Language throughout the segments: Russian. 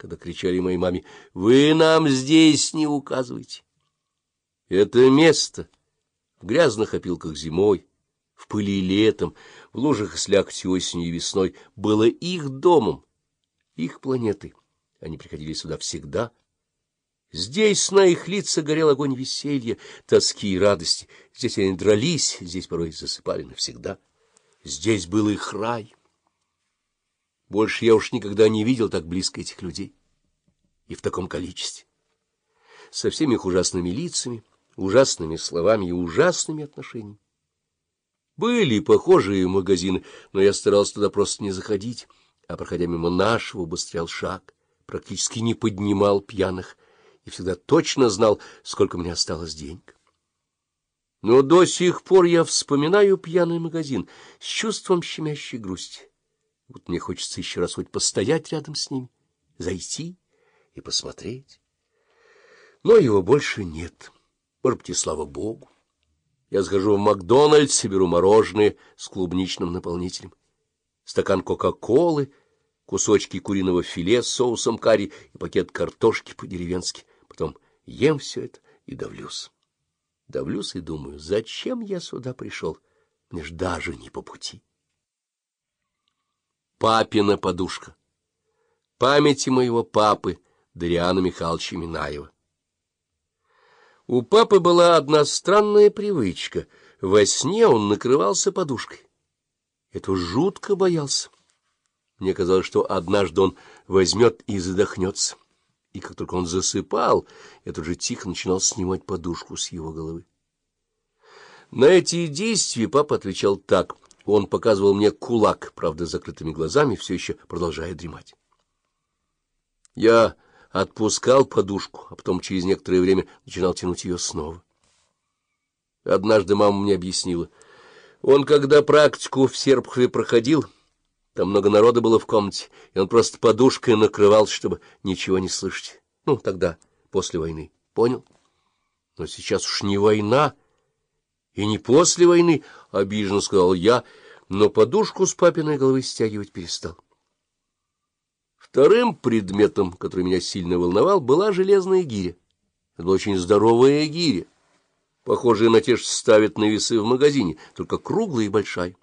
когда кричали моей маме, «Вы нам здесь не указывайте!» Это место в грязных опилках зимой, в пыли летом, в лужах и слякотью осенью и весной было их домом, их планетой. Они приходили сюда всегда. Здесь на их лица горел огонь веселья, тоски и радости. Здесь они дрались, здесь порой засыпали навсегда. Здесь был их рай. Больше я уж никогда не видел так близко этих людей. И в таком количестве. Со всеми их ужасными лицами, ужасными словами и ужасными отношениями. Были похожие магазины, но я старался туда просто не заходить, а, проходя мимо нашего, убыстрял шаг, практически не поднимал пьяных и всегда точно знал, сколько меня осталось денег. Но до сих пор я вспоминаю пьяный магазин с чувством щемящей грусти. Вот мне хочется еще раз хоть постоять рядом с ним, зайти и посмотреть. Но его больше нет. Может быть, слава богу. Я схожу в Макдональдс и беру мороженое с клубничным наполнителем, стакан Кока-Колы, кусочки куриного филе с соусом карри и пакет картошки по-деревенски. Потом ем все это и давлюсь. Давлюсь и думаю, зачем я сюда пришел? Мне ж даже не по пути. Папина подушка. Памяти моего папы Дариана Михайловича Минаева. У папы была одна странная привычка. Во сне он накрывался подушкой. Это жутко боялся. Мне казалось, что однажды он возьмет и задохнется. И как только он засыпал, я тут же тихо начинал снимать подушку с его головы. На эти действия папа отвечал так — он показывал мне кулак, правда, закрытыми глазами, все еще продолжая дремать. Я отпускал подушку, а потом через некоторое время начинал тянуть ее снова. Однажды мама мне объяснила. Он, когда практику в Серпхове проходил, там много народа было в комнате, и он просто подушкой накрывался, чтобы ничего не слышать. Ну, тогда, после войны. Понял? Но сейчас уж не война, и не после войны, — обиженно сказал я, но подушку с папиной головы стягивать перестал. Вторым предметом, который меня сильно волновал, была железная гиря. Это была очень здоровая гиря, похожая на те, что ставят на весы в магазине, только круглая и большая.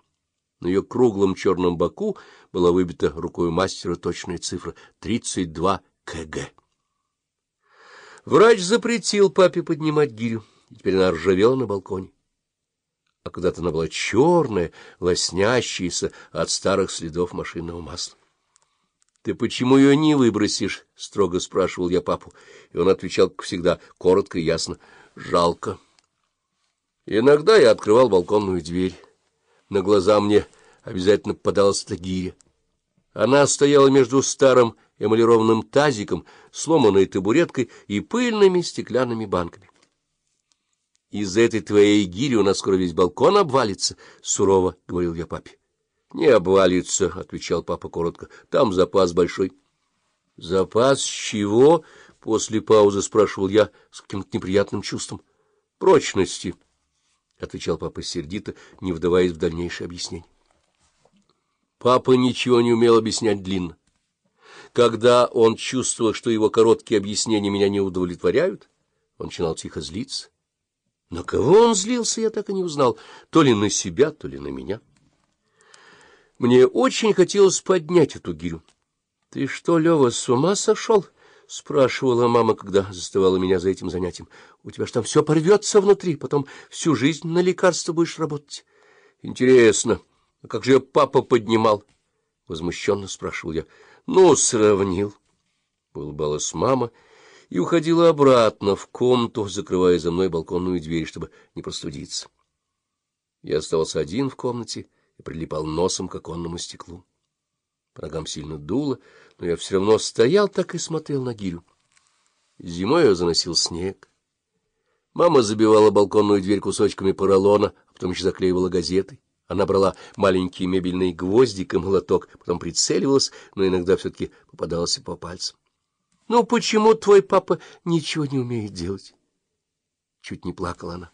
На ее круглом черном боку была выбита рукой мастера точная цифра — 32 кг. Врач запретил папе поднимать гирю, и теперь она ржавела на балконе а когда-то она была черная, лоснящаяся от старых следов машинного масла. — Ты почему ее не выбросишь? — строго спрашивал я папу, и он отвечал, как всегда, коротко и ясно. — Жалко. Иногда я открывал балконную дверь. На глаза мне обязательно попадалась эта гиря. Она стояла между старым эмалированным тазиком, сломанной табуреткой и пыльными стеклянными банками. — Из-за этой твоей гири у нас скоро весь балкон обвалится, — сурово говорил я папе. — Не обвалится, — отвечал папа коротко, — там запас большой. — Запас чего? — после паузы спрашивал я с каким-то неприятным чувством. — Прочности, — отвечал папа сердито, не вдаваясь в дальнейшее объяснение. Папа ничего не умел объяснять длинно. Когда он чувствовал, что его короткие объяснения меня не удовлетворяют, он начинал тихо злиться. На кого он злился, я так и не узнал, то ли на себя, то ли на меня. Мне очень хотелось поднять эту гирю. — Ты что, Лева, с ума сошел? — спрашивала мама, когда заставала меня за этим занятием. — У тебя ж там все порвется внутри, потом всю жизнь на лекарства будешь работать. — Интересно, а как же ее папа поднимал? — возмущенно спрашивал я. — Ну, сравнил. — улыбалась мама и уходила обратно в комнату, закрывая за мной балконную дверь, чтобы не простудиться. Я оставался один в комнате и прилипал носом к оконному стеклу. По ногам сильно дуло, но я все равно стоял так и смотрел на гирю. Зимой я заносил снег. Мама забивала балконную дверь кусочками поролона, а потом еще заклеивала газетой. Она брала маленькие мебельные гвоздик и молоток, потом прицеливалась, но иногда все-таки попадалась по пальцам. — Ну, почему твой папа ничего не умеет делать? Чуть не плакала она.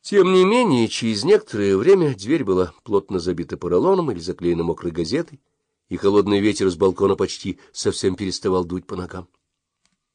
Тем не менее, через некоторое время дверь была плотно забита поролоном или заклеена мокрой газетой, и холодный ветер с балкона почти совсем переставал дуть по ногам.